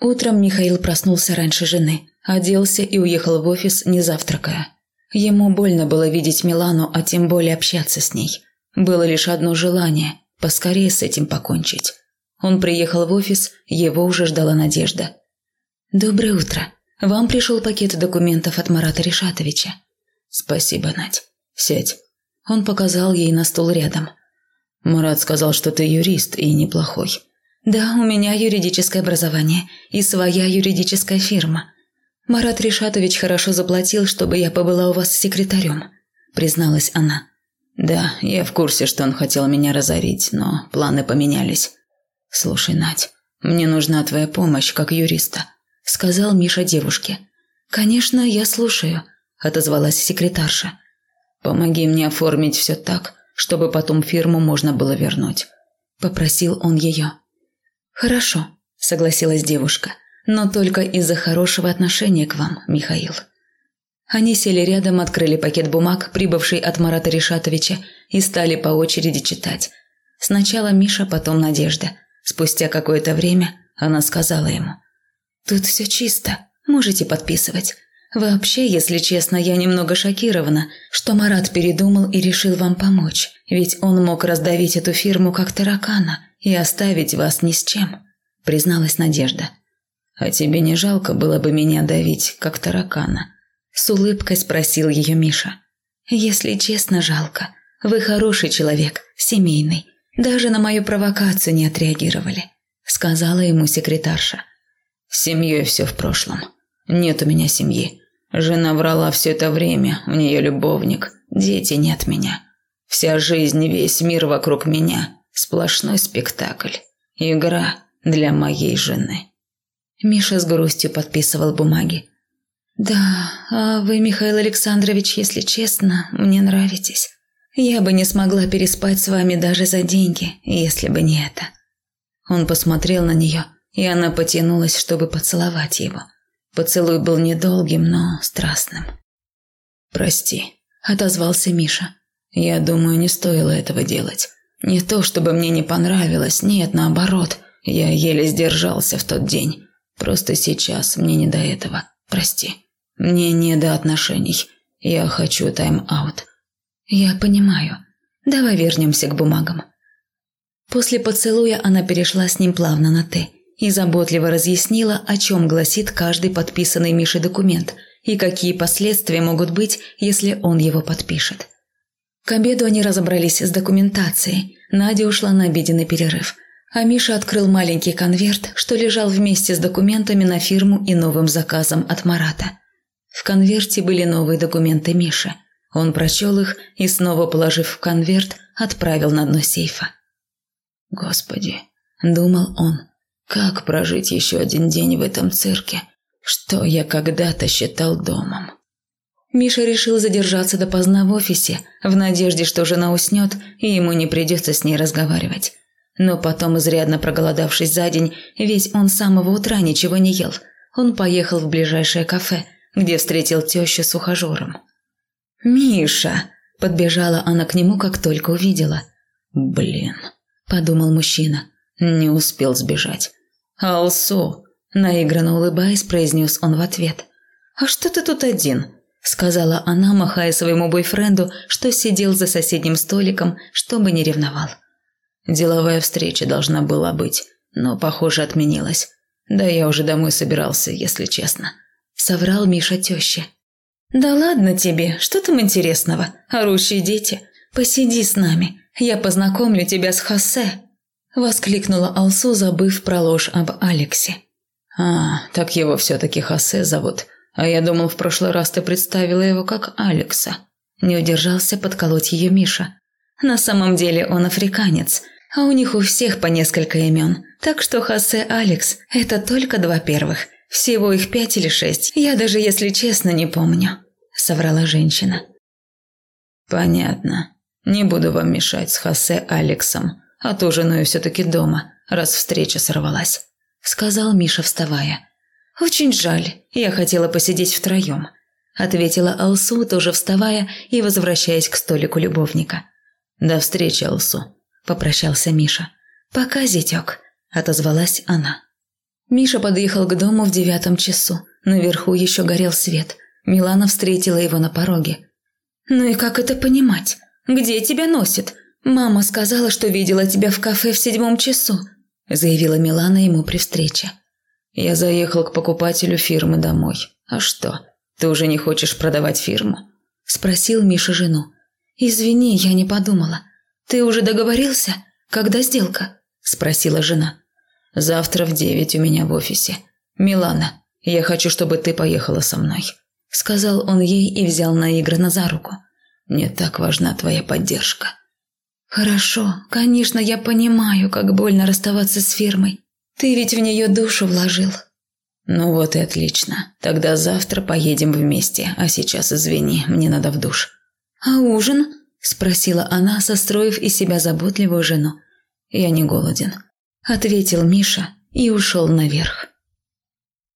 Утром Михаил проснулся раньше жены, оделся и уехал в офис, не завтракая. Ему больно было видеть Милану, а тем более общаться с ней. Было лишь одно желание – поскорее с этим покончить. Он приехал в офис, его уже ждала Надежда. «Доброе утро. Вам пришел пакет документов от Марата Решатовича». «Спасибо, Надь. Сядь». Он показал ей на стол рядом. «Марат сказал, что ты юрист и неплохой». «Да, у меня юридическое образование и своя юридическая фирма. Марат Решатович хорошо заплатил, чтобы я побыла у вас секретарем», – призналась она. «Да, я в курсе, что он хотел меня разорить, но планы поменялись. Слушай, Надь, мне нужна твоя помощь как юриста», – сказал Миша девушке. «Конечно, я слушаю», – отозвалась секретарша. «Помоги мне оформить все так, чтобы потом фирму можно было вернуть», – попросил он ее. «Хорошо», – согласилась девушка, – «но только из-за хорошего отношения к вам, Михаил». Они сели рядом, открыли пакет бумаг, прибывший от Марата Решатовича, и стали по очереди читать. Сначала Миша, потом Надежда. Спустя какое-то время она сказала ему. «Тут все чисто, можете подписывать. Вообще, если честно, я немного шокирована, что Марат передумал и решил вам помочь, ведь он мог раздавить эту фирму как таракана и оставить вас ни с чем», – призналась Надежда. «А тебе не жалко было бы меня давить, как таракана?» – с улыбкой спросил ее Миша. «Если честно, жалко. Вы хороший человек, семейный. Даже на мою провокацию не отреагировали», – сказала ему секретарша. «С семьей все в прошлом. Нет у меня семьи. Жена врала все это время, у нее любовник, дети нет меня. Вся жизнь, весь мир вокруг меня. Сплошной спектакль. Игра для моей жены. Миша с грустью подписывал бумаги. «Да, а вы, Михаил Александрович, если честно, мне нравитесь. Я бы не смогла переспать с вами даже за деньги, если бы не это». Он посмотрел на нее, и она потянулась, чтобы поцеловать его. Поцелуй был недолгим, но страстным. «Прости», – отозвался Миша. «Я думаю, не стоило этого делать. Не то, чтобы мне не понравилось, нет, наоборот. Я еле сдержался в тот день. Просто сейчас мне не до этого. Прости. Мне не до отношений. Я хочу тайм-аут. Я понимаю. Давай вернемся к бумагам. После поцелуя она перешла с ним плавно на «ты» и заботливо разъяснила, о чем гласит каждый подписанный Мишей документ и какие последствия могут быть, если он его подпишет. К обеду они разобрались с документацией. Надя ушла на обеденный перерыв. А Миша открыл маленький конверт, что лежал вместе с документами на фирму и новым заказом от Марата. В конверте были новые документы Миши. Он прочел их и, снова положив в конверт, отправил на дно сейфа. «Господи», – думал он, – «как прожить еще один день в этом цирке, что я когда-то считал домом?» Миша решил задержаться допоздна в офисе, в надежде, что жена уснет, и ему не придется с ней разговаривать. Но потом, изрядно проголодавшись за день, весь он с самого утра ничего не ел. Он поехал в ближайшее кафе, где встретил тещу с ухажером. «Миша!» – подбежала она к нему, как только увидела. «Блин!» – подумал мужчина. Не успел сбежать. «Алсу!» – наигранно улыбаясь, произнес он в ответ. «А что ты тут один?» Сказала она, махая своему бойфренду, что сидел за соседним столиком, чтобы не ревновал. Деловая встреча должна была быть, но, похоже, отменилась. Да я уже домой собирался, если честно. Соврал Миша теще. «Да ладно тебе, что там интересного? Орущие дети. Посиди с нами, я познакомлю тебя с Хосе», – воскликнула Алсу, забыв про ложь об Алексе. «А, так его все-таки Хосе зовут. А я думал, в прошлый раз ты представила его как Алекса. Не удержался подколоть ее Миша. На самом деле он африканец, а у них у всех по несколько имен. Так что Хосе Алекс – это только два первых. Всего их пять или шесть. Я даже, если честно, не помню. Соврала женщина. Понятно. Не буду вам мешать с Хосе Алексом. А то женою все-таки дома, раз встреча сорвалась. Сказал Миша, вставая. «Очень жаль, я хотела посидеть втроем», – ответила Алсу, тоже вставая и возвращаясь к столику любовника. «До встречи, Алсу», – попрощался Миша. «Пока, зятек», – отозвалась она. Миша подъехал к дому в девятом часу. Наверху еще горел свет. Милана встретила его на пороге. «Ну и как это понимать? Где тебя носит? Мама сказала, что видела тебя в кафе в седьмом часу», заявила Милана ему при встрече. «Я заехал к покупателю фирмы домой. А что, ты уже не хочешь продавать фирму?» Спросил Миша жену. «Извини, я не подумала. Ты уже договорился? Когда сделка?» Спросила жена. «Завтра в девять у меня в офисе. Милана, я хочу, чтобы ты поехала со мной сказал он ей и взял наигранно за руку. «Мне так важна твоя поддержка». «Хорошо, конечно, я понимаю, как больно расставаться с фирмой. Ты ведь в нее душу вложил». «Ну вот и отлично. Тогда завтра поедем вместе, а сейчас извини, мне надо в душ». «А ужин?» – спросила она, состроив из себя заботливую жену. «Я не голоден», – ответил Миша и ушел наверх.